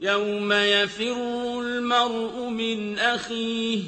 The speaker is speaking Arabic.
يَوْمَ يَفِرُّ الْمَرْءُ مِنْ أَخِيهِ